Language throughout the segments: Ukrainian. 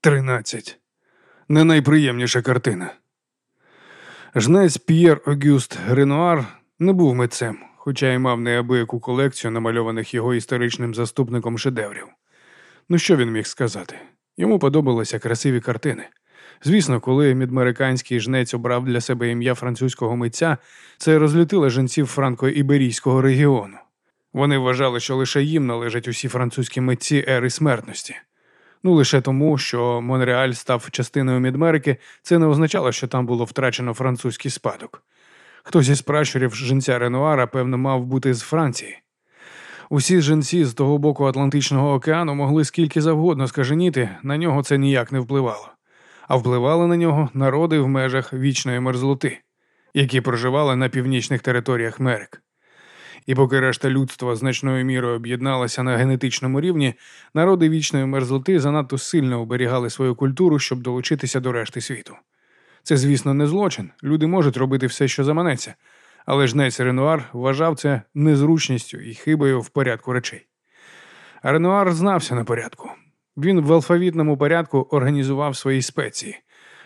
Тринадцять. Не найприємніша картина. Жнець П'єр Огюст Ренуар не був митцем, хоча й мав неабияку колекцію намальованих його історичним заступником шедеврів. Ну що він міг сказати? Йому подобалися красиві картини. Звісно, коли мідмериканський жнець обрав для себе ім'я французького митця, це розлютило жінців франко-іберійського регіону. Вони вважали, що лише їм належать усі французькі митці ери смертності. Ну лише тому, що Монреаль став частиною Мідмерики, це не означало, що там було втрачено французький спадок. Хтось із пращурів жінця Ренуара, певно, мав бути з Франції. Усі жінці з того боку Атлантичного океану могли скільки завгодно скаженіти, на нього це ніяк не впливало, а впливали на нього народи в межах вічної мерзлоти, які проживали на північних територіях Мерик. І поки решта людства значною мірою об'єдналася на генетичному рівні, народи вічної мерзлоти занадто сильно оберігали свою культуру, щоб долучитися до решти світу. Це, звісно, не злочин. Люди можуть робити все, що заманеться, але жнець Ренуар вважав це незручністю і хибою в порядку речей. Ренуар знався на порядку. Він в алфавітному порядку організував свої спеції,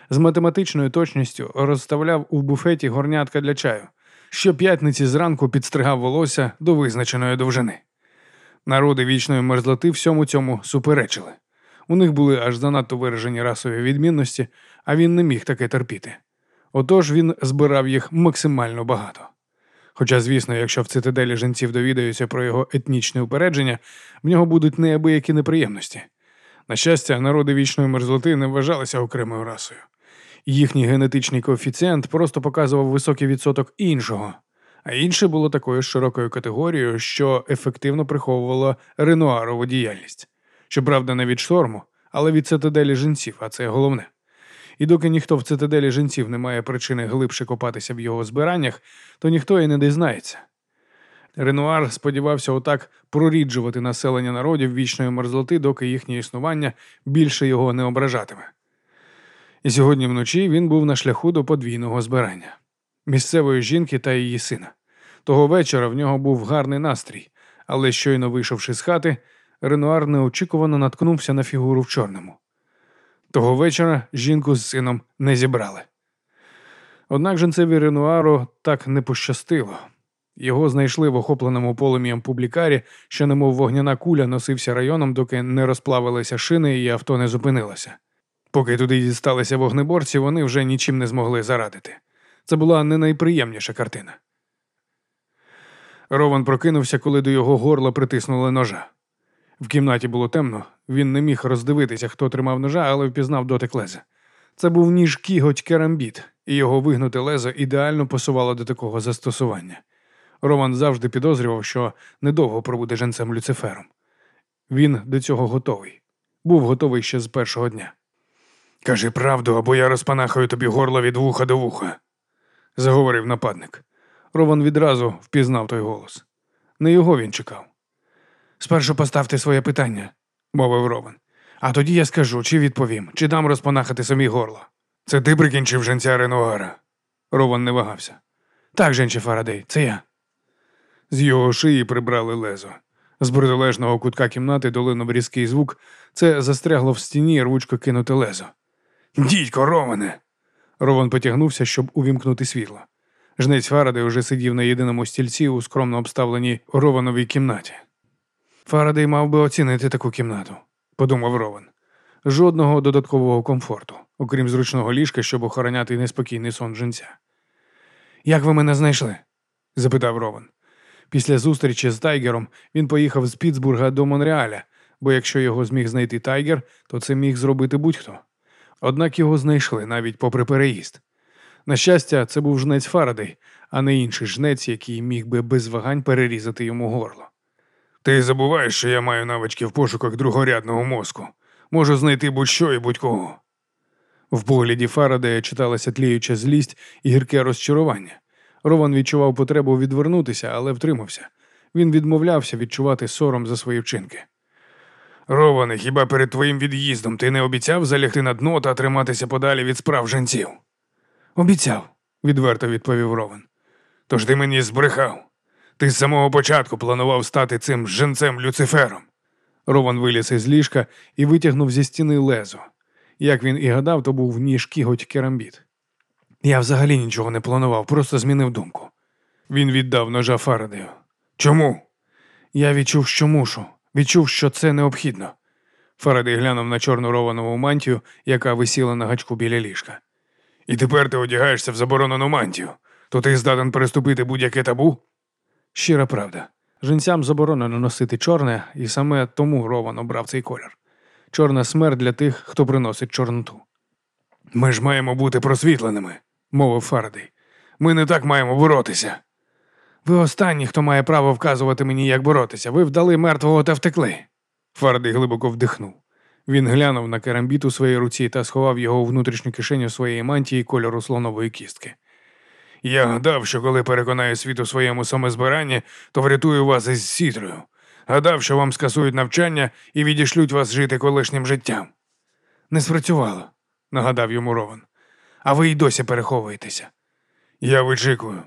з математичною точністю розставляв у буфеті горнятка для чаю. Щоп'ятниці зранку підстригав волосся до визначеної довжини. Народи вічної мерзлоти всьому цьому суперечили. У них були аж занадто виражені расові відмінності, а він не міг таке терпіти. Отож він збирав їх максимально багато. Хоча, звісно, якщо в цитаделі жінців довідаються про його етнічне упередження, в нього будуть неабиякі неприємності. На щастя, народи вічної мерзлоти не вважалися окремою расою. Їхній генетичний коефіцієнт просто показував високий відсоток іншого, а інше було такою широкою категорією, що ефективно приховувало ренуарову діяльність. Щоправда, не від шторму, але від цитаделі жінців, а це головне. І доки ніхто в цитаделі жінців не має причини глибше копатися в його збираннях, то ніхто і не дізнається. Ренуар сподівався отак проріджувати населення народів вічної мерзлоти, доки їхнє існування більше його не ображатиме. І сьогодні вночі він був на шляху до подвійного збирання місцевої жінки та її сина. Того вечора в нього був гарний настрій, але щойно вийшовши з хати, Ренуар неочікувано наткнувся на фігуру в чорному. Того вечора жінку з сином не зібрали. Однак жінцеві Ренуару так не пощастило. Його знайшли в охопленому полум'ям публікарі, що, немов вогняна куля, носився районом, доки не розплавилися шини і авто не зупинилося. Поки туди дісталися вогнеборці, вони вже нічим не змогли зарадити. Це була не найприємніша картина. Рован прокинувся, коли до його горла притиснули ножа. В кімнаті було темно, він не міг роздивитися, хто тримав ножа, але впізнав дотик леза. Це був ніж кіготь керамбіт, і його вигнуте лезо ідеально пасувало до такого застосування. Рован завжди підозрював, що недовго пробуде женцем Люцифером. Він до цього готовий. Був готовий ще з першого дня. Кажи правду, або я розпанахаю тобі горло від вуха до вуха, заговорив нападник. Рован відразу впізнав той голос. Не його він чекав. Спершу поставте своє питання, мовив Рован. А тоді я скажу, чи відповім, чи дам розпанахати самі горло. Це ти прикінчив женця Ренуара. Рован не вагався. Так, женче Фарадей, це я. З його шиї прибрали лезо. З протилежного кутка кімнати долинув різкий звук, це застрягло в стіні рвучко кинути лезо. Дідько, Романе. Рован потягнувся, щоб увімкнути світло. Жнець Фарадей уже сидів на єдиному стільці у скромно обставленій Ровановій кімнаті. Фарадей мав би оцінити таку кімнату, подумав Рован. Жодного додаткового комфорту, окрім зручного ліжка, щоб охороняти неспокійний сон жінця. Як ви мене знайшли? запитав Рован. Після зустрічі з Тайгером він поїхав з Пітсбурга до Монреаля, бо якщо його зміг знайти Тайгер, то це міг зробити будь-хто. Однак його знайшли навіть попри переїзд. На щастя, це був жнець Фарадей, а не інший жнець, який міг би без вагань перерізати йому горло. Ти забуваєш, що я маю навички в пошуках другорядного мозку. Можу знайти будь-що і будь-кого. В погляді Фарадея читалася тліюча злість і гірке розчарування. Рован відчував потребу відвернутися, але втримався. Він відмовлявся відчувати сором за свої вчинки. Роване, хіба перед твоїм від'їздом ти не обіцяв залягти на дно та триматися подалі від справ женців? Обіцяв, відверто відповів Рован. Тож ти мені збрехав. Ти з самого початку планував стати цим женцем Люцифером. Рован виліз із ліжка і витягнув зі стіни лезо. Як він і гадав, то був ніж кіготь керамбіт. Я взагалі нічого не планував, просто змінив думку. Він віддав ножа Фарадею. Чому? Я відчув, що мушу, відчув, що це необхідно. Фарадей глянув на чорну рованову мантію, яка висіла на гачку біля ліжка. І тепер ти одягаєшся в заборонену мантію, то ти здатен переступити будь-яке табу? Щира правда. Жінцям заборонено носити чорне, і саме тому Рован обрав цей колір. Чорна смерть для тих, хто приносить чорноту. Ми ж маємо бути просвітленими, мовив Фарадей. Ми не так маємо боротися. Ви останні, хто має право вказувати мені, як боротися. Ви вдали мертвого та втекли. Фарадей глибоко вдихнув. Він глянув на керамбіт у своїй руці та сховав його у внутрішню кишеню своєї мантії кольору слонової кістки. Я гадав, що коли переконаю світ у своєму самозбиранні, то врятую вас із сітрою. Гадав, що вам скасують навчання і відішлють вас жити колишнім життям. Не спрацювало, нагадав йому Рован. А ви й досі переховуєтеся. Я вичікую.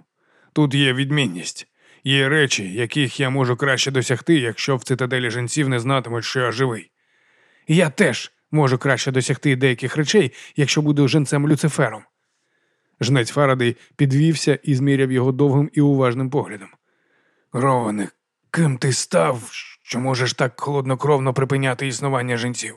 Тут є відмінність. Є речі, яких я можу краще досягти, якщо в цитаделі жінців не знатимуть, що я живий. Я теж можу краще досягти деяких речей, якщо буду женцем Люцифером. Жнець Фарадей підвівся і зміряв його довгим і уважним поглядом. Роване, ким ти став, що можеш так холоднокровно припиняти існування жінців?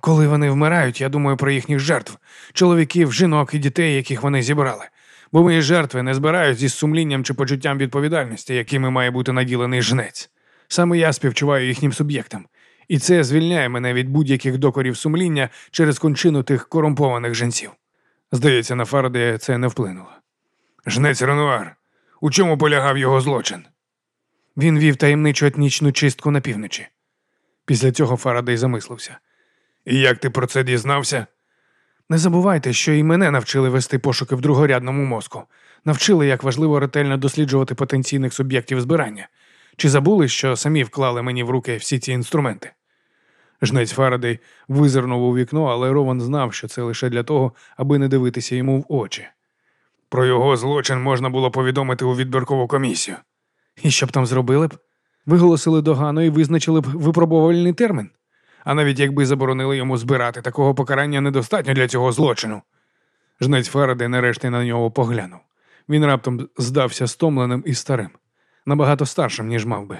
Коли вони вмирають, я думаю про їхніх жертв, чоловіків, жінок і дітей, яких вони зібрали. Бо мої жертви не збирають зі сумлінням чи почуттям відповідальності, якими має бути наділений жнець. Саме я співчуваю їхнім суб'єктам, і це звільняє мене від будь-яких докорів сумління через кончину тих корумпованих жінців. Здається, на Фарадея це не вплинуло. Жнець Ренуар. У чому полягав його злочин? Він вів таємничу етнічну чистку на півночі. Після цього Фарадей замислився. І як ти про це дізнався? Не забувайте, що і мене навчили вести пошуки в другорядному мозку, навчили, як важливо ретельно досліджувати потенційних суб'єктів збирання. Чи забули, що самі вклали мені в руки всі ці інструменти? Жнець Фарадей визирнув у вікно, але Рован знав, що це лише для того, аби не дивитися йому в очі. Про його злочин можна було повідомити у відбіркову комісію. І що б там зробили б? Виголосили догану і визначили б випробувальний термін. А навіть якби заборонили йому збирати, такого покарання недостатньо для цього злочину. Жнець Фарадей нарешті на нього поглянув. Він раптом здався стомленим і старим, набагато старшим, ніж мав би.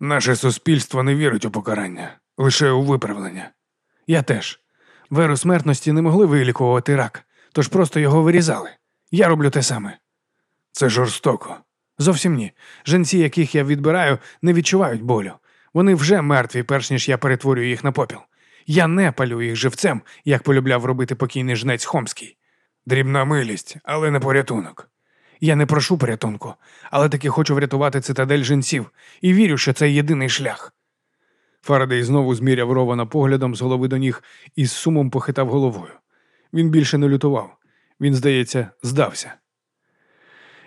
Наше суспільство не вірить у покарання, лише у виправлення. Я теж. Веру смертності не могли вилікувати рак, тож просто його вирізали. Я роблю те саме. Це жорстоко. Зовсім ні. Женці, яких я відбираю, не відчувають болю. Вони вже мертві, перш ніж я перетворюю їх на попіл. Я не палю їх живцем, як полюбляв робити покійний жнець Хомський. Дрібна милість, але не порятунок. Я не прошу порятунку, але таки хочу врятувати цитадель жінців і вірю, що це єдиний шлях. Фарадей знову зміряв Рована поглядом з голови до ніг і з сумом похитав головою. Він більше не лютував. Він, здається, здався.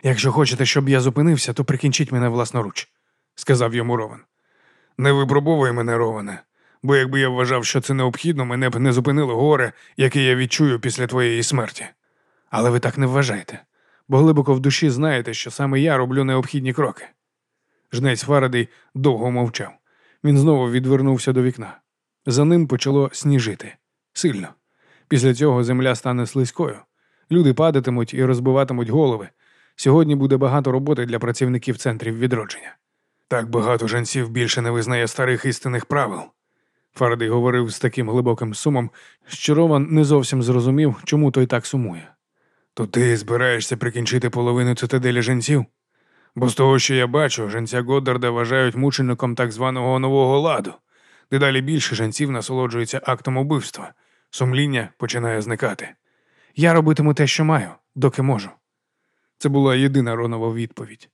Якщо хочете, щоб я зупинився, то прикінчіть мене власноруч, сказав йому Рован. Не випробовуй мене, Роване, бо якби я вважав, що це необхідно, мене б не зупинило горе, яке я відчую після твоєї смерті. Але ви так не вважаєте, бо глибоко в душі знаєте, що саме я роблю необхідні кроки. Жнець Фарадей довго мовчав. Він знову відвернувся до вікна. За ним почало сніжити сильно. Після цього земля стане слизькою. Люди падатимуть і розбиватимуть голови. Сьогодні буде багато роботи для працівників центрів відродження. Так багато жінців більше не визнає старих істинних правил. Фарадей говорив з таким глибоким сумом, що Роман не зовсім зрозумів, чому той так сумує. То ти збираєшся прикінчити половину цитаделі жінців? Бо з того, що я бачу, жінця Годдарда вважають мучеником так званого нового ладу. Дедалі більше жінців насолоджуються актом убивства. Сумління починає зникати. Я робитиму те, що маю, доки можу. Це була єдина Ронова відповідь.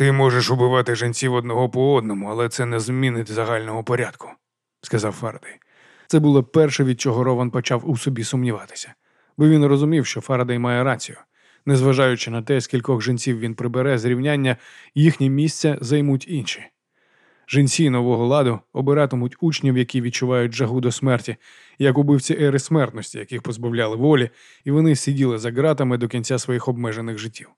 Ти можеш убивати жінців одного по одному, але це не змінить загального порядку, сказав Фарадей. Це було перше, від чого Рован почав у собі сумніватися, бо він розумів, що Фарадей має рацію. Незважаючи на те, скількох жінців він прибере з рівняння, їхнє місце займуть інші. Жінці нового ладу обиратимуть учнів, які відчувають жагу до смерті, як убивці ери смертності, яких позбавляли волі, і вони сиділи за ґратами до кінця своїх обмежених життів.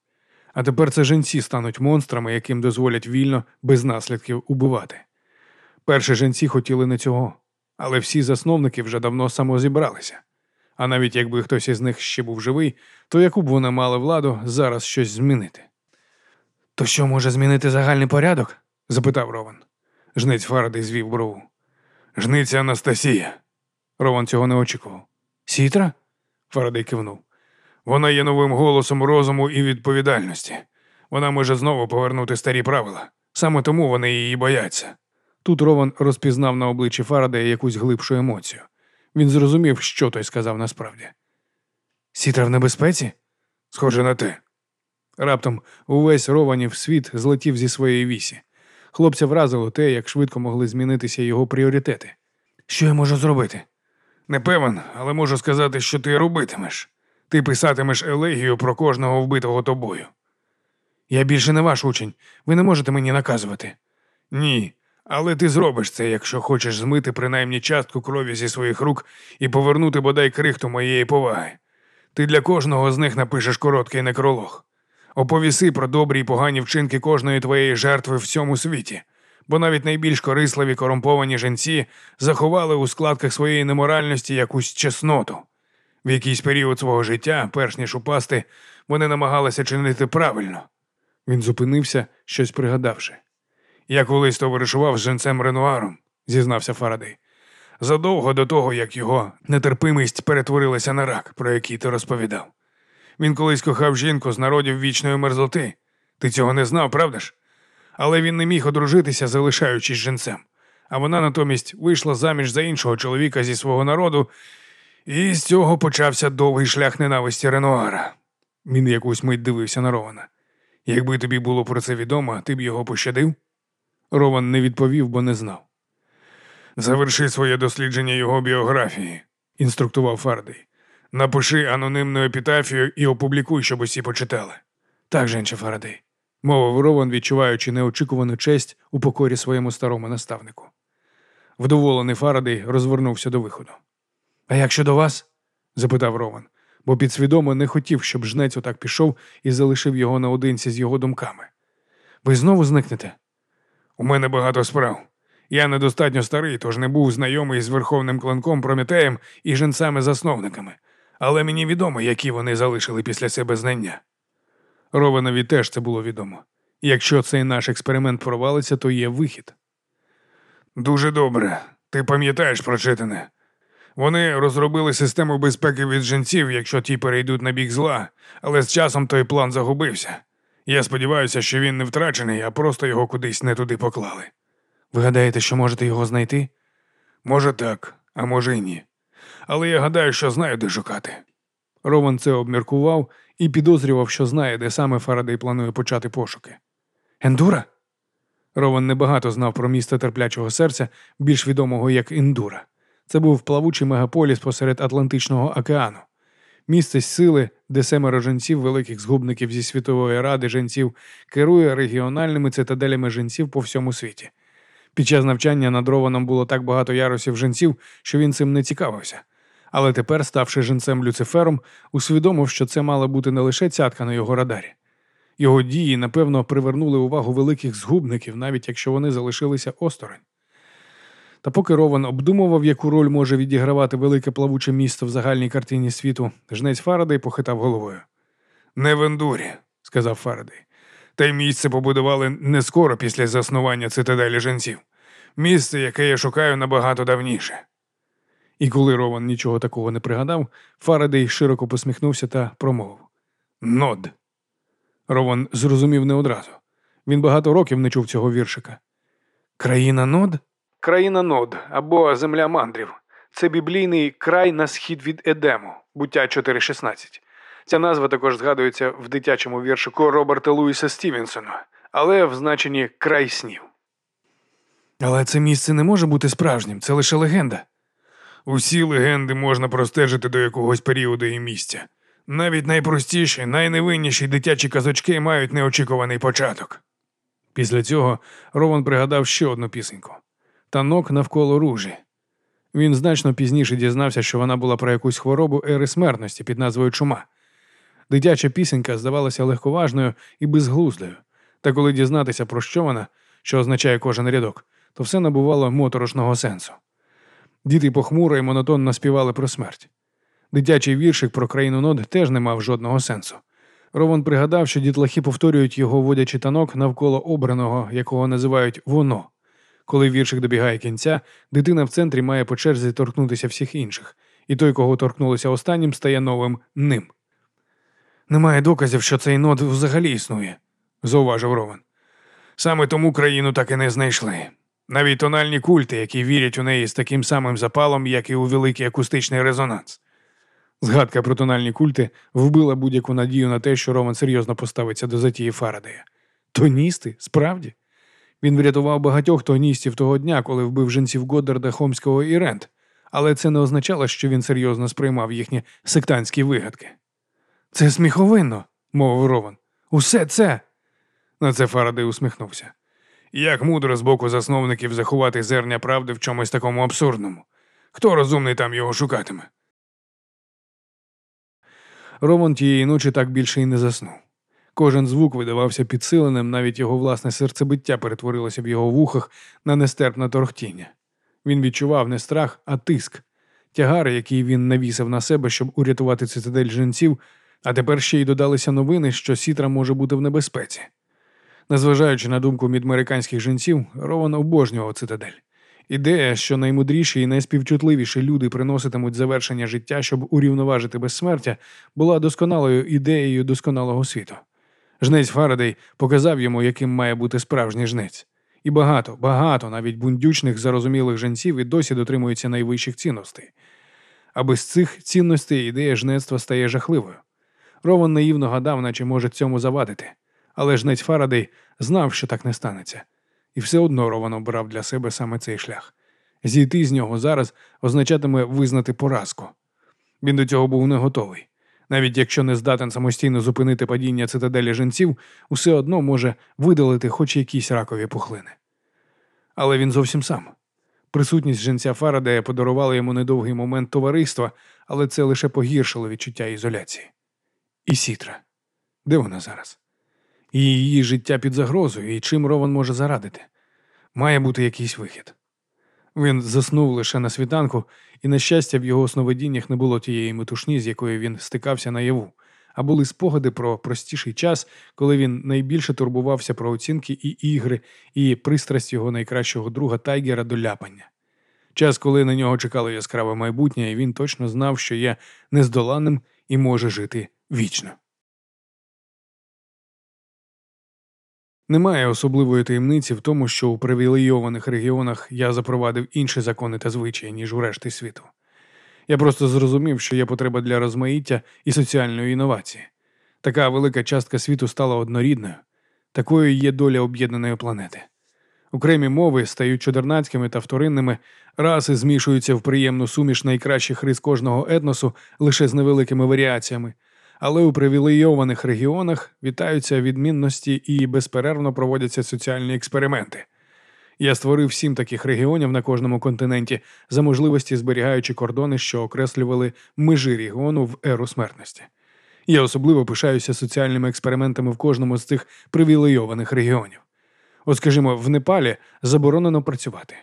А тепер це жінці стануть монстрами, яким дозволять вільно, без наслідків убивати. Перші жінці хотіли не цього, але всі засновники вже давно самозібралися. А навіть якби хтось із них ще був живий, то яку б вони мали владу зараз щось змінити. То що може змінити загальний порядок? запитав Рован. Жнець Фарадей звів брову. Жниця Анастасія. Рован цього не очікував. Сітра? Фарадей кивнув. Вона є новим голосом розуму і відповідальності. Вона може знову повернути старі правила. Саме тому вони її бояться. Тут Рован розпізнав на обличчі Фарадея якусь глибшу емоцію. Він зрозумів, що той сказав насправді. Сітра в небезпеці? Схоже на те. Раптом увесь Рованів світ злетів зі своєї вісі. Хлопця вразило те, як швидко могли змінитися його пріоритети. Що я можу зробити? Не певен, але можу сказати, що ти робитимеш. Ти писатимеш елегію про кожного вбитого тобою. Я більше не ваш учень. Ви не можете мені наказувати. Ні, але ти зробиш це, якщо хочеш змити принаймні частку крові зі своїх рук і повернути бодай крихту моєї поваги. Ти для кожного з них напишеш короткий некролог. Оповіси про добрі й погані вчинки кожної твоєї жертви в цьому світі, бо навіть найбільш корисливі корумповані жінці заховали у складках своєї неморальності якусь чесноту. В якийсь період свого життя, перш ніж упасти, вони намагалися чинити правильно. Він зупинився, щось пригадавши. Я колись товаришував з женцем Ренуаром, зізнався Фарадей. Задовго до того, як його нетерпимість перетворилася на рак, про який ти розповідав. Він колись кохав жінку з народів вічної мерзлоти. Ти цього не знав, правда ж? Але він не міг одружитися, залишаючись женцем. А вона натомість вийшла заміж за іншого чоловіка зі свого народу, і з цього почався довгий шлях ненависті Ренуара. Він якусь мить дивився на Рована. Якби тобі було про це відомо, ти б його пощадив? Рован не відповів, бо не знав. Заверши своє дослідження його біографії, інструктував Фардей. Напиши анонімну епітафію і опублікуй, щоб усі почитали. Так, женче Фарадей, мовив Рован, відчуваючи неочікувану честь у покорі своєму старому наставнику. Вдоволений Фарадей розвернувся до виходу. А як щодо вас? запитав Рован, бо підсвідомо не хотів, щоб жнець отак пішов і залишив його наодинці з його думками. Ви знову зникнете? У мене багато справ. Я недостатньо старий, тож не був знайомий з верховним кланком Прометеєм і жінцями-засновниками, але мені відомо, які вони залишили після себе знання. Рованові теж це було відомо. Якщо цей наш експеримент провалиться, то є вихід. Дуже добре. Ти пам'ятаєш прочитане. Вони розробили систему безпеки від жінців, якщо ті перейдуть на бік зла, але з часом той план загубився. Я сподіваюся, що він не втрачений, а просто його кудись не туди поклали. Ви гадаєте, що можете його знайти? Може, так, а може й ні. Але я гадаю, що знаю, де шукати. Роман це обміркував і підозрював, що знає, де саме Фарадей планує почати пошуки. Ендура? Рован небагато знав про місто терплячого серця, більш відомого як Індура. Це був плавучий мегаполіс посеред Атлантичного океану. Місце сили, де семеро жінців, великих згубників зі світової ради жінців, керує регіональними цитаделями жінців по всьому світі. Під час навчання над Рованом було так багато ярусів жінців, що він цим не цікавився. Але тепер, ставши жінцем Люцифером, усвідомив, що це мала бути не лише цятка на його радарі. Його дії, напевно, привернули увагу великих згубників, навіть якщо вони залишилися осторонь. Та поки Рован обдумував, яку роль може відігравати велике плавуче місто в загальній картині світу, жнець Фарадей похитав головою. Не в Ендурі, сказав Фарадей. Й місце побудували не скоро після заснування цитаделі жінців. Місце, яке я шукаю набагато давніше. І коли Рован нічого такого не пригадав, Фарадей широко посміхнувся та промовив Нод. Рован зрозумів не одразу. Він багато років не чув цього віршика. Країна Нод? Країна Нод або Земля мандрів. Це біблійний край на схід від Едему, буття 4.16. Ця назва також згадується в дитячому віршику Роберта Луїса Стівенсона, але в значенні край снів. Але це місце не може бути справжнім, це лише легенда. Усі легенди можна простежити до якогось періоду і місця. Навіть найпростіші, найневинніші дитячі казочки мають неочікуваний початок. Після цього Рован пригадав ще одну пісеньку танок навколо ружі. Він значно пізніше дізнався, що вона була про якусь хворобу ери смертності під назвою Чума. Дитяча пісенька здавалася легковажною і безглуздою, та коли дізнатися, про що вона, що означає кожен рядок, то все набувало моторошного сенсу. Діти похмуро і монотонно співали про смерть. Дитячий віршик про країну нод теж не мав жодного сенсу. Рован пригадав, що дітлахи повторюють його водячи танок навколо обраного, якого називають воно. Коли віршик добігає кінця, дитина в центрі має по черзі торкнутися всіх інших, і той, кого торкнулися останнім, стає новим ним. Немає доказів, що цей нод взагалі існує, зауважив Рован. Саме тому країну так і не знайшли. Навіть тональні культи, які вірять у неї з таким самим запалом, як і у великий акустичний резонанс. Згадка про тональні культи вбила будь-яку надію на те, що Роман серйозно поставиться до затії Фарадея. Тоністи? Справді? Він врятував багатьох тоністів того дня, коли вбив жінців Годдарда, Хомського і Рент, але це не означало, що він серйозно сприймав їхні сектантські вигадки. Це сміховинно, мовив Рован. Усе це. На це Фарадей усміхнувся. Як мудро з боку засновників заховати зерня правди в чомусь такому абсурдному. Хто розумний там його шукатиме? Рован тієї ночі так більше і не заснув. Кожен звук видавався підсиленим, навіть його власне серцебиття перетворилося в його вухах на нестерпне торгтіння. Він відчував не страх, а тиск, тягар, який він навісив на себе, щоб урятувати цитадель жінців, а тепер ще й додалися новини, що сітра може бути в небезпеці. Незважаючи на думку мідмериканських жінців, Рован обожнював цитадель. Ідея, що наймудріші і найспівчутливіші люди приноситимуть завершення життя, щоб урівноважити безсмертя, була досконалою ідеєю досконалого світу. Жнець Фарадей показав йому, яким має бути справжній жнець. І багато, багато навіть бундючних зарозумілих жінців і досі дотримуються найвищих цінностей. А без цих цінностей ідея жнецтва стає жахливою. Рован наївно гадав, наче може цьому завадити. Але жнець Фарадей знав, що так не станеться, і все одно Рован обрав для себе саме цей шлях. Зійти з нього зараз означатиме визнати поразку. Він до цього був не готовий. Навіть якщо не здатен самостійно зупинити падіння цитаделі жінців, усе одно може видалити хоч якісь ракові пухлини. Але він зовсім сам. Присутність жінця Фарадея подарувала йому недовгий момент товариства, але це лише погіршило відчуття ізоляції. І Сітра. Де вона зараз? І її життя під загрозою, і чим Рован може зарадити? Має бути якийсь вихід. Він заснув лише на світанку, і, на щастя, в його сновидіннях не було тієї метушні, з якою він стикався наяву, а були спогади про простіший час, коли він найбільше турбувався про оцінки і ігри, і пристрасть його найкращого друга Тайгера до ляпання. Час, коли на нього чекало яскраве майбутнє, і він точно знав, що є нездоланним і може жити вічно. Немає особливої таємниці в тому, що у привілейованих регіонах я запровадив інші закони та звичаї, ніж у решті світу. Я просто зрозумів, що є потреба для розмаїття і соціальної інновації. Така велика частка світу стала однорідною, такою є доля об'єднаної планети. Окремі мови стають чудернацькими та вторинними, раси змішуються в приємну суміш найкращих рис кожного етносу лише з невеликими варіаціями але у привілейованих регіонах вітаються відмінності і безперервно проводяться соціальні експерименти. Я створив сім таких регіонів на кожному континенті за можливості зберігаючи кордони, що окреслювали межі регіону в еру смертності. Я особливо пишаюся соціальними експериментами в кожному з цих привілейованих регіонів. От, скажімо, в Непалі заборонено працювати.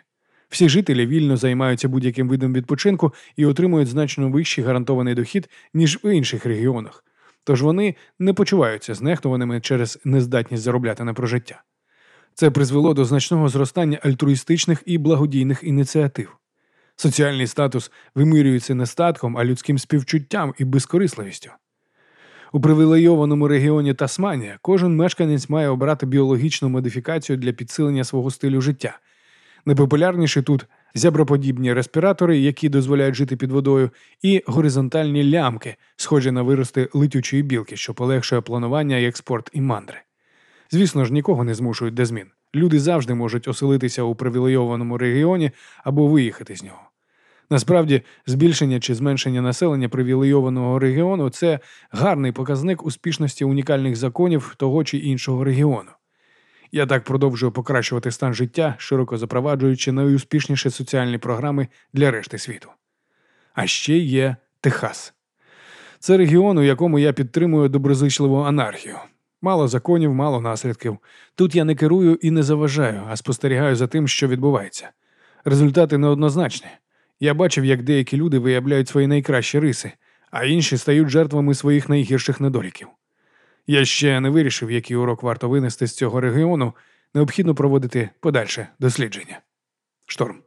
Всі жителі вільно займаються будь-яким видом відпочинку і отримують значно вищий гарантований дохід, ніж в інших регіонах, тож вони не почуваються знехтуваними через нездатність заробляти на прожиття. Це призвело до значного зростання альтруїстичних і благодійних ініціатив. Соціальний статус вимирюється не статком, а людським співчуттям і безкорисливістю. У привілейованому регіоні Тасманія кожен мешканець має обрати біологічну модифікацію для підсилення свого стилю життя. Найпопулярніші тут зяброподібні респіратори, які дозволяють жити під водою, і горизонтальні лямки, схожі на вирости летючої білки, що полегшує планування і експорт і мандри. Звісно ж, нікого не змушують до змін. Люди завжди можуть оселитися у привілейованому регіоні або виїхати з нього. Насправді, збільшення чи зменшення населення привілейованого регіону це гарний показник успішності унікальних законів того чи іншого регіону. Я так продовжую покращувати стан життя, широко запроваджуючи найуспішніші соціальні програми для решти світу. А ще є Техас. Це регіон, у якому я підтримую доброзичливу анархію. Мало законів, мало наслідків. Тут я не керую і не заважаю, а спостерігаю за тим, що відбувається. Результати неоднозначні. Я бачив, як деякі люди виявляють свої найкращі риси, а інші стають жертвами своїх найгірших недоліків. Я ще не вирішив, який урок варто винести з цього регіону, необхідно проводити подальше дослідження. Шторм.